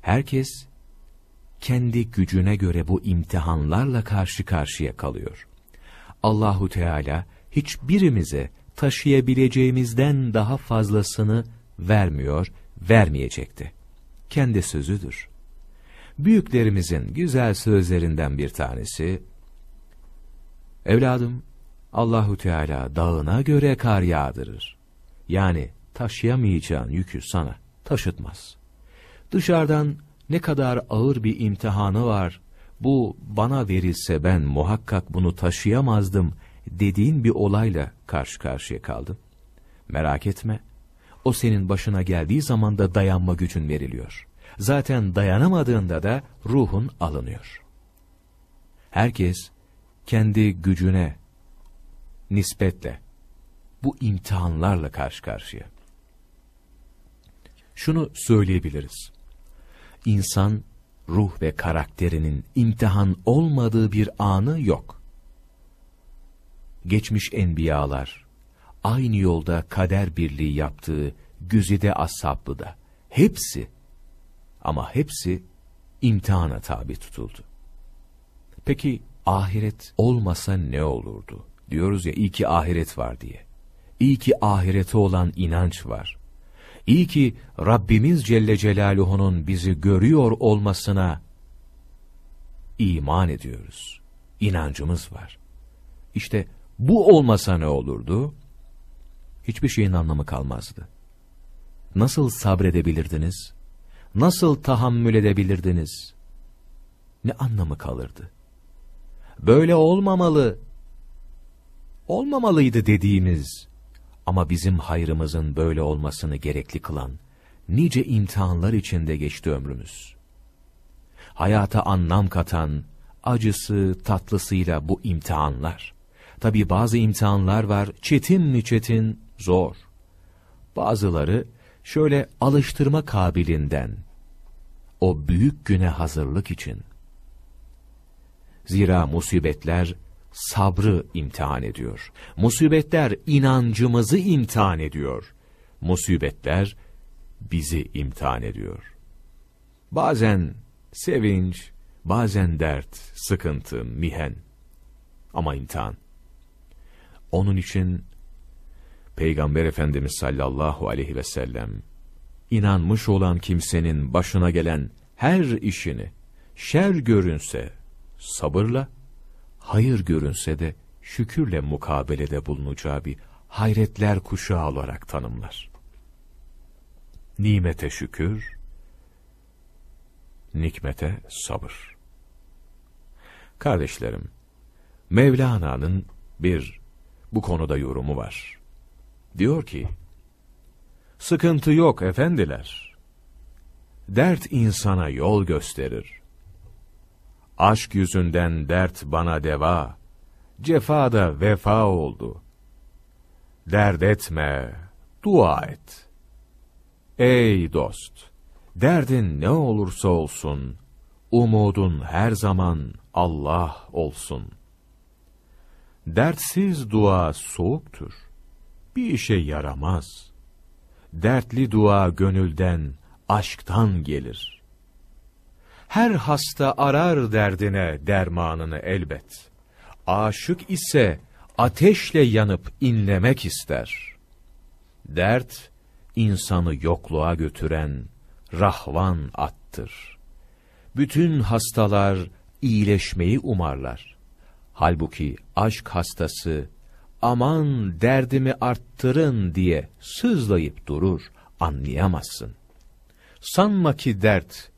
S2: Herkes kendi gücüne göre bu imtihanlarla karşı karşıya kalıyor. Allahu Teala hiçbirimize taşıyabileceğimizden daha fazlasını vermiyor, vermeyecekti. Kendi sözüdür. Büyüklerimizin güzel sözlerinden bir tanesi, Evladım, Allahu Teala dağına göre kar yağdırır. Yani taşıyamayacağın yükü sana taşıtmaz. Dışarıdan ne kadar ağır bir imtihanı var, bu bana verilse ben muhakkak bunu taşıyamazdım dediğin bir olayla karşı karşıya kaldın. Merak etme, o senin başına geldiği zaman da dayanma gücün veriliyor. Zaten dayanamadığında da ruhun alınıyor. Herkes kendi gücüne nispetle bu imtihanlarla karşı karşıya. Şunu söyleyebiliriz. İnsan ruh ve karakterinin imtihan olmadığı bir anı yok. Geçmiş enbiyalar, aynı yolda kader birliği yaptığı güzide ashablı da, hepsi ama hepsi imtihana tabi tutuldu. Peki ahiret olmasa ne olurdu? Diyoruz ya iyi ki ahiret var diye. İyi ki ahirete olan inanç var. İyi ki Rabbimiz Celle Celaluhu'nun bizi görüyor olmasına iman ediyoruz. İnancımız var. İşte bu olmasa ne olurdu? Hiçbir şeyin anlamı kalmazdı. Nasıl sabredebilirdiniz? Nasıl tahammül edebilirdiniz? Ne anlamı kalırdı? Böyle olmamalı, olmamalıydı dediğimiz ama bizim hayrımızın böyle olmasını gerekli kılan nice imtihanlar içinde geçti ömrümüz. Hayata anlam katan, acısı, tatlısıyla bu imtihanlar. Tabi bazı imtihanlar var, çetin mi çetin, zor. Bazıları şöyle alıştırma kabilinden, o büyük güne hazırlık için. Zira musibetler, sabrı imtihan ediyor. Musibetler inancımızı imtihan ediyor. Musibetler bizi imtihan ediyor. Bazen sevinç, bazen dert, sıkıntı, mihen ama imtihan. Onun için Peygamber Efendimiz sallallahu aleyhi ve sellem inanmış olan kimsenin başına gelen her işini şer görünse sabırla hayır görünse de şükürle mukabelede bulunacağı bir hayretler kuşağı olarak tanımlar. Nimete şükür, nikmete sabır. Kardeşlerim, Mevlana'nın bir bu konuda yorumu var. Diyor ki, Sıkıntı yok efendiler. Dert insana yol gösterir. Aşk yüzünden dert bana deva, cefa da vefa oldu. Dert etme, dua et. Ey dost, derdin ne olursa olsun, umudun her zaman Allah olsun. Dertsiz dua soğuktur, bir işe yaramaz. Dertli dua gönülden, aşktan gelir.'' Her hasta arar derdine dermanını elbet. Aşık ise ateşle yanıp inlemek ister. Dert, insanı yokluğa götüren rahvan attır. Bütün hastalar iyileşmeyi umarlar. Halbuki aşk hastası, aman derdimi arttırın diye sızlayıp durur, anlayamazsın. Sanma ki dert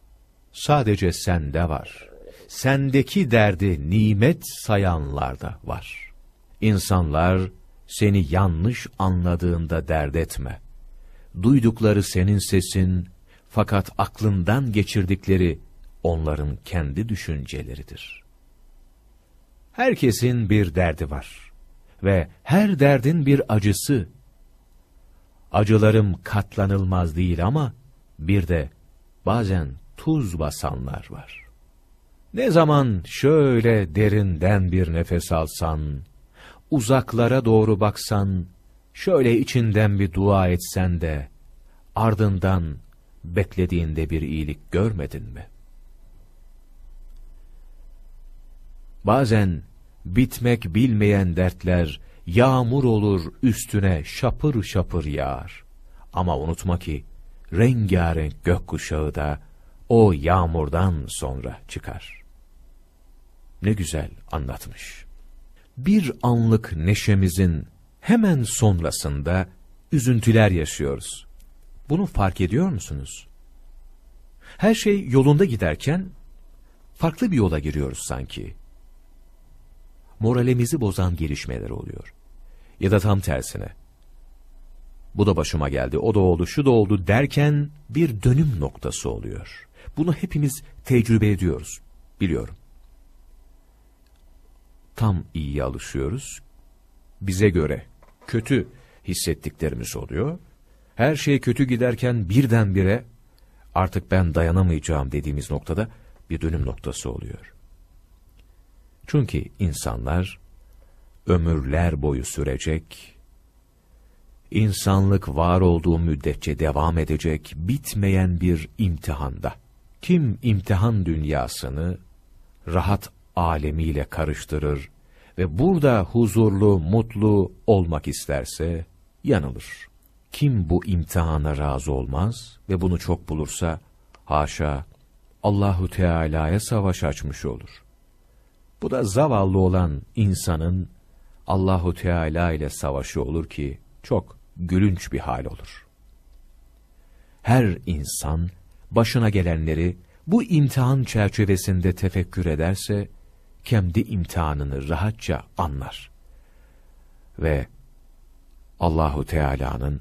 S2: sadece sende var. Sendeki derdi nimet sayanlarda var. İnsanlar seni yanlış anladığında dert etme. Duydukları senin sesin fakat aklından geçirdikleri onların kendi düşünceleridir. Herkesin bir derdi var ve her derdin bir acısı. Acılarım katlanılmaz değil ama bir de bazen tuz basanlar var. Ne zaman şöyle derinden bir nefes alsan, uzaklara doğru baksan, şöyle içinden bir dua etsen de, ardından beklediğinde bir iyilik görmedin mi? Bazen bitmek bilmeyen dertler yağmur olur üstüne şapır şapır yağar. Ama unutma ki rengarenk gökkuşağı da o yağmurdan sonra çıkar. Ne güzel anlatmış. Bir anlık neşemizin hemen sonrasında üzüntüler yaşıyoruz. Bunu fark ediyor musunuz? Her şey yolunda giderken farklı bir yola giriyoruz sanki. Moralimizi bozan gelişmeler oluyor. Ya da tam tersine. Bu da başıma geldi, o da oldu, şu da oldu derken bir dönüm noktası oluyor. Bunu hepimiz tecrübe ediyoruz, biliyorum. Tam iyiye alışıyoruz. Bize göre kötü hissettiklerimiz oluyor. Her şey kötü giderken birdenbire artık ben dayanamayacağım dediğimiz noktada bir dönüm noktası oluyor. Çünkü insanlar ömürler boyu sürecek, insanlık var olduğu müddetçe devam edecek bitmeyen bir imtihanda. Kim imtihan dünyasını rahat alemiyle karıştırır ve burada huzurlu, mutlu olmak isterse yanılır. Kim bu imtihana razı olmaz ve bunu çok bulursa, haşa, Allahu Teala'ya savaş açmış olur. Bu da zavallı olan insanın Allahu Teala ile savaşı olur ki çok gülünç bir hal olur. Her insan başına gelenleri bu imtihan çerçevesinde tefekkür ederse kendi imtihanını rahatça anlar. Ve Allahu Teala'nın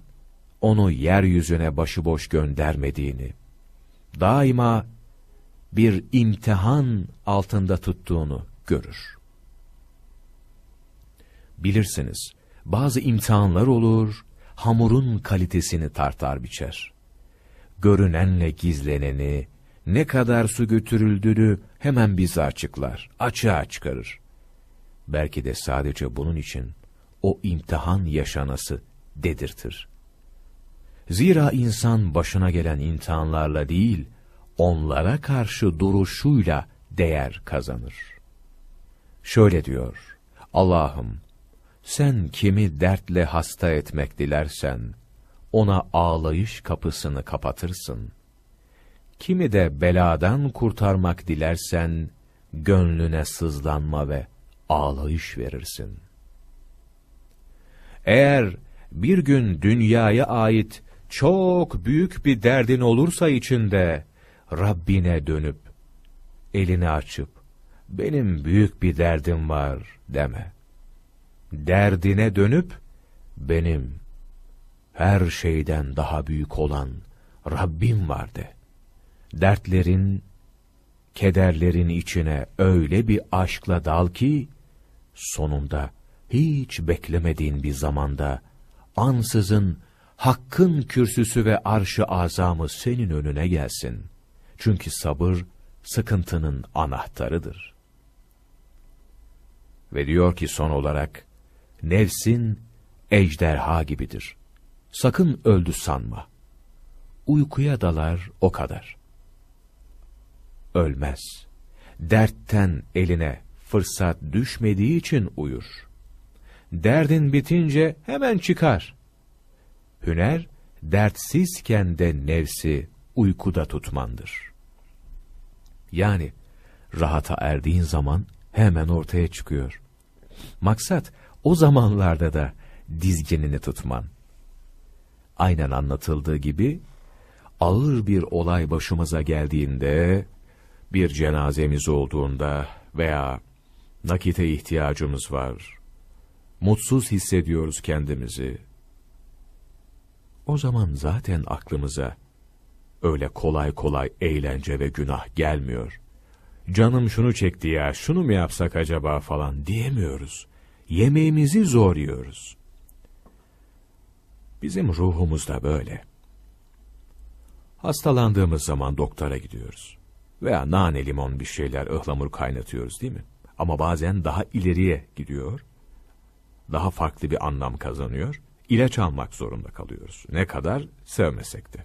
S2: onu yeryüzüne başıboş göndermediğini, daima bir imtihan altında tuttuğunu görür. Bilirsiniz, bazı imtihanlar olur, hamurun kalitesini tartar biçer. Görünenle gizleneni, ne kadar su götürüldüğünü hemen bize açıklar, açığa çıkarır. Belki de sadece bunun için o imtihan yaşanası dedirtir. Zira insan başına gelen imtihanlarla değil, onlara karşı duruşuyla değer kazanır. Şöyle diyor, Allah'ım, sen kimi dertle hasta etmek dilersen, ona ağlayış kapısını kapatırsın. Kimi de beladan kurtarmak dilersen, gönlüne sızlanma ve ağlayış verirsin. Eğer bir gün dünyaya ait çok büyük bir derdin olursa içinde, Rabbine dönüp, elini açıp, benim büyük bir derdim var deme. Derdine dönüp, benim her şeyden daha büyük olan Rabbim var de. Dertlerin, kederlerin içine öyle bir aşkla dal ki, sonunda hiç beklemediğin bir zamanda, ansızın Hakkın kürsüsü ve arşı azamı senin önüne gelsin. Çünkü sabır, sıkıntının anahtarıdır. Ve diyor ki son olarak, nefsin ejderha gibidir. Sakın öldü sanma. Uykuya dalar o kadar. Ölmez. Dertten eline fırsat düşmediği için uyur. Derdin bitince hemen çıkar. Hüner, dertsizken de nefsi uykuda tutmandır. Yani, rahata erdiğin zaman hemen ortaya çıkıyor. Maksat, o zamanlarda da dizginini tutman. Aynen anlatıldığı gibi, ağır bir olay başımıza geldiğinde, bir cenazemiz olduğunda veya nakite ihtiyacımız var, mutsuz hissediyoruz kendimizi. O zaman zaten aklımıza öyle kolay kolay eğlence ve günah gelmiyor. Canım şunu çekti ya, şunu mu yapsak acaba falan diyemiyoruz. Yemeğimizi zor yiyoruz. Bizim ruhumuz da böyle. Hastalandığımız zaman doktora gidiyoruz. Veya nane limon bir şeyler ıhlamur kaynatıyoruz değil mi? Ama bazen daha ileriye gidiyor. Daha farklı bir anlam kazanıyor. İlaç almak zorunda kalıyoruz. Ne kadar sevmesek de.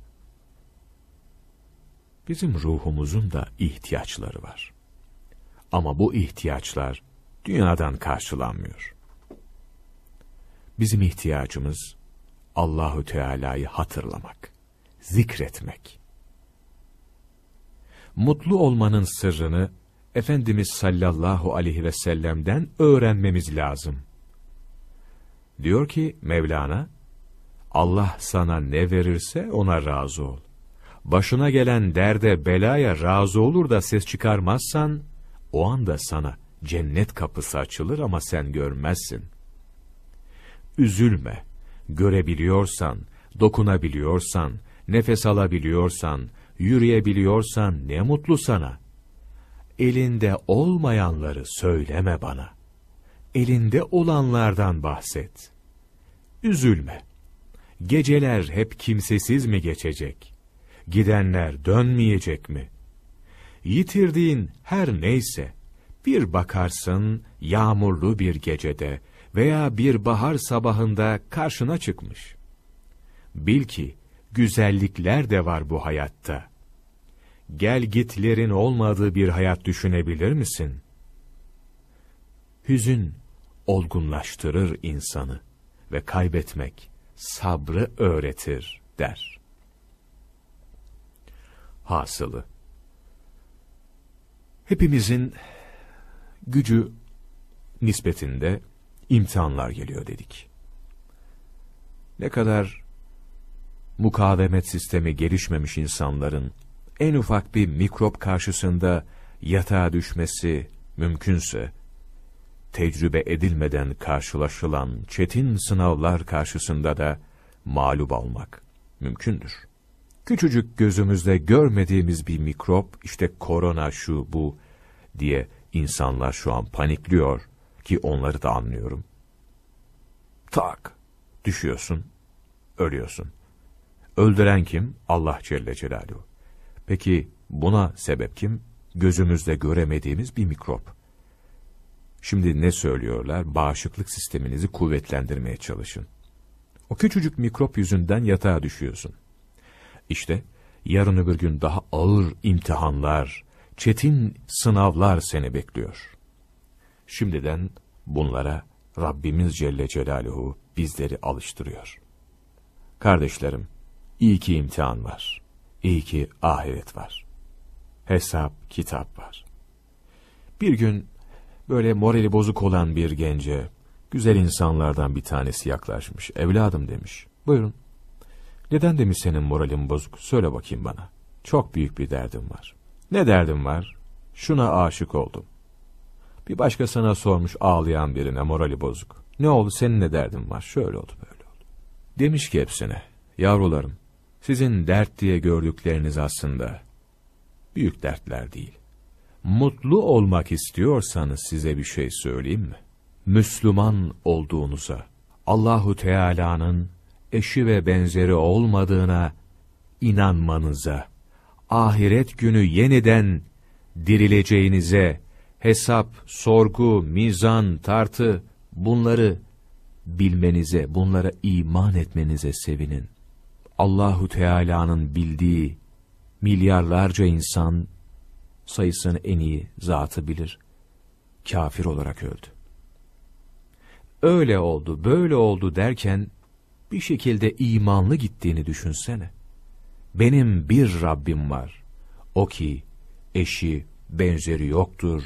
S2: Bizim ruhumuzun da ihtiyaçları var. Ama bu ihtiyaçlar dünyadan karşılanmıyor. Bizim ihtiyacımız Allahü Teala'yı hatırlamak, zikretmek. Mutlu olmanın sırrını Efendimiz sallallahu aleyhi ve sellem'den öğrenmemiz lazım. Diyor ki Mevlana, Allah sana ne verirse ona razı ol. Başına gelen derde belaya razı olur da ses çıkarmazsan, o anda sana cennet kapısı açılır ama sen görmezsin. Üzülme, görebiliyorsan, dokunabiliyorsan, nefes alabiliyorsan, yürüyebiliyorsan ne mutlu sana. Elinde olmayanları söyleme bana. Elinde olanlardan bahset. Üzülme. Geceler hep kimsesiz mi geçecek? Gidenler dönmeyecek mi? Yitirdiğin her neyse, bir bakarsın yağmurlu bir gecede veya bir bahar sabahında karşına çıkmış. Bil ki, güzellikler de var bu hayatta. Gel gitlerin olmadığı bir hayat düşünebilir misin? Hüzün olgunlaştırır insanı ve kaybetmek sabrı öğretir der. Hasılı Hepimizin gücü nispetinde imtihanlar geliyor dedik. Ne kadar mukavemet sistemi gelişmemiş insanların en ufak bir mikrop karşısında yatağa düşmesi mümkünse, tecrübe edilmeden karşılaşılan çetin sınavlar karşısında da mağlup olmak mümkündür. Küçücük gözümüzde görmediğimiz bir mikrop, işte korona şu bu diye insanlar şu an panikliyor ki onları da anlıyorum. Tak, düşüyorsun, ölüyorsun. Öldüren kim? Allah Celle Celaluhu. Peki buna sebep kim? Gözümüzde göremediğimiz bir mikrop. Şimdi ne söylüyorlar? Bağışıklık sisteminizi kuvvetlendirmeye çalışın. O küçücük mikrop yüzünden yatağa düşüyorsun. İşte yarın öbür gün daha ağır imtihanlar, çetin sınavlar seni bekliyor. Şimdiden bunlara Rabbimiz Celle Celaluhu bizleri alıştırıyor. Kardeşlerim, iyi ki imtihan var. İyi ki ahiret var. Hesap, kitap var. Bir gün böyle morali bozuk olan bir gence, güzel insanlardan bir tanesi yaklaşmış. Evladım demiş. Buyurun. Neden demiş senin moralin bozuk? Söyle bakayım bana. Çok büyük bir derdim var. Ne derdim var? Şuna aşık oldum. Bir başka sana sormuş ağlayan birine morali bozuk. Ne oldu senin ne derdin var? Şöyle oldu böyle oldu. Demiş ki hepsine. Yavrularım sizin dert diye gördükleriniz aslında büyük dertler değil. Mutlu olmak istiyorsanız size bir şey söyleyeyim mi? Müslüman olduğunuza, Allahu Teala'nın eşi ve benzeri olmadığına inanmanıza, ahiret günü yeniden dirileceğinize, hesap, sorgu, mizan, tartı bunları bilmenize, bunlara iman etmenize sevinin. Allahu Teala'nın bildiği milyarlarca insan sayısını en iyi zatı bilir. Kafir olarak öldü. Öyle oldu, böyle oldu derken bir şekilde imanlı gittiğini düşünsene. Benim bir Rabbim var. O ki eşi, benzeri yoktur.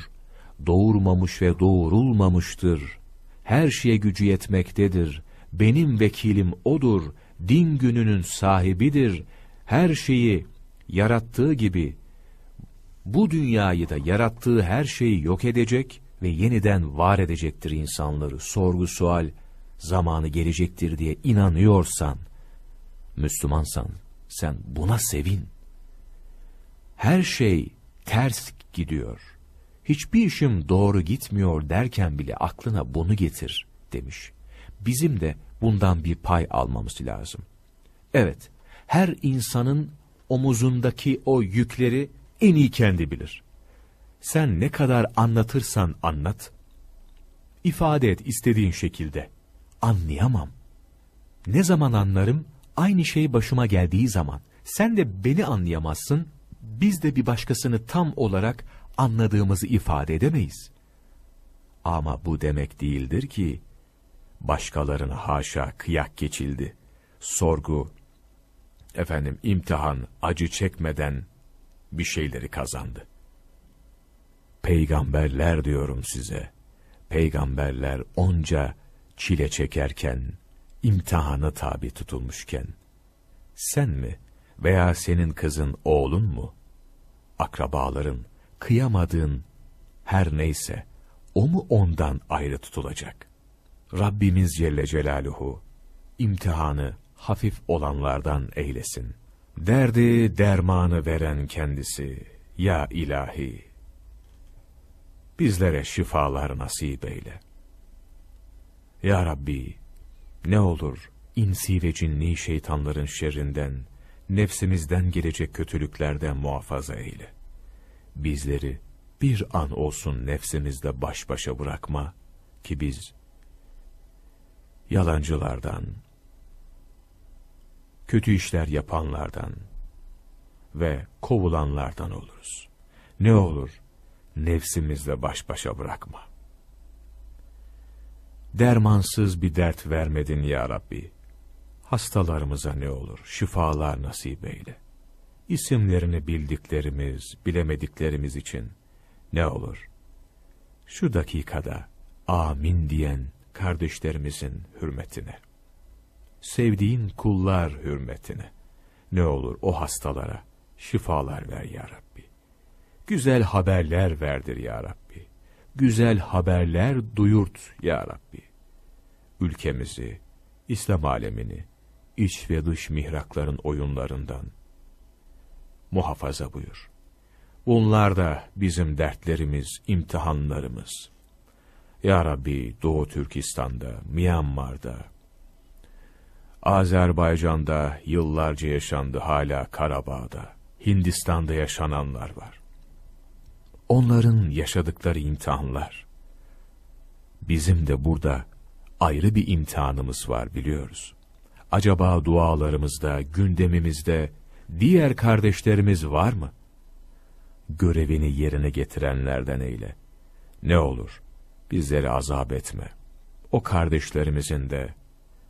S2: Doğurmamış ve doğurulmamıştır. Her şeye gücü yetmektedir. Benim vekilim O'dur. Din gününün sahibidir. Her şeyi yarattığı gibi bu dünyayı da yarattığı her şeyi yok edecek ve yeniden var edecektir insanları. Sorgu sual zamanı gelecektir diye inanıyorsan, Müslümansan sen buna sevin. Her şey ters gidiyor. Hiçbir işim doğru gitmiyor derken bile aklına bunu getir demiş. Bizim de bundan bir pay almamız lazım. Evet, her insanın omuzundaki o yükleri en iyi kendi bilir. Sen ne kadar anlatırsan anlat, ifade et istediğin şekilde. Anlayamam. Ne zaman anlarım? Aynı şey başıma geldiği zaman. Sen de beni anlayamazsın, biz de bir başkasını tam olarak anladığımızı ifade edemeyiz. Ama bu demek değildir ki, başkalarına haşa kıyak geçildi. Sorgu, efendim imtihan, acı çekmeden bir şeyleri kazandı. Peygamberler diyorum size, peygamberler onca çile çekerken, imtihana tabi tutulmuşken, sen mi veya senin kızın oğlun mu, akrabaların, kıyamadığın her neyse, o mu ondan ayrı tutulacak? Rabbimiz Celle Celaluhu, imtihanı hafif olanlardan eylesin. Derdi dermanı veren kendisi, ya ilahi, bizlere şifalar nasip eyle. Ya Rabbi, ne olur insi ve cinni şeytanların şerrinden, nefsimizden gelecek kötülüklerden muhafaza eyle. Bizleri bir an olsun nefsimizde baş başa bırakma ki biz yalancılardan, kötü işler yapanlardan ve kovulanlardan oluruz. Ne olur nefsimizle baş başa bırakma. Dermansız bir dert vermedin ya Rabbi. Hastalarımıza ne olur şifalar nasip eyle. İsimlerini bildiklerimiz, bilemediklerimiz için ne olur? Şu dakikada amin diyen kardeşlerimizin hürmetine, sevdiğin kullar hürmetine, ne olur o hastalara şifalar ver ya Rabbi. Güzel haberler verdir ya Rabbi. Güzel haberler duyurt ya Rabbi. Ülkemizi, İslam alemini, iç ve dış mihrakların oyunlarından muhafaza buyur. Bunlar da bizim dertlerimiz, imtihanlarımız. Ya Rabbi Doğu Türkistan'da, Myanmar'da, Azerbaycan'da yıllarca yaşandı hala Karabağ'da, Hindistan'da yaşananlar var. Onların yaşadıkları imtihanlar. Bizim de burada ayrı bir imtihanımız var biliyoruz. Acaba dualarımızda, gündemimizde diğer kardeşlerimiz var mı? Görevini yerine getirenlerden eyle. Ne olur bizleri azap etme. O kardeşlerimizin de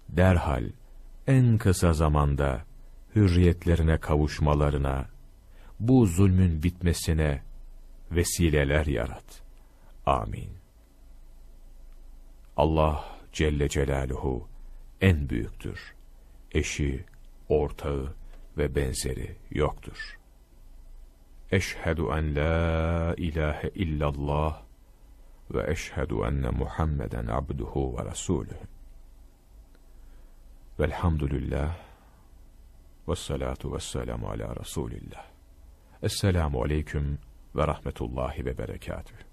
S2: derhal en kısa zamanda hürriyetlerine kavuşmalarına, bu zulmün bitmesine vesileler yarat. Amin. Allah Celle Celaluhu en büyüktür. Eşi, ortağı ve benzeri yoktur. Eşhedü en la ilahe illallah ve eşhedü enne Muhammeden abduhu ve resulühü. Velhamdülillah ve salatu ve selamu ala Resulillah. Esselamu aleyküm ve rahmetullahi ve berekatühü.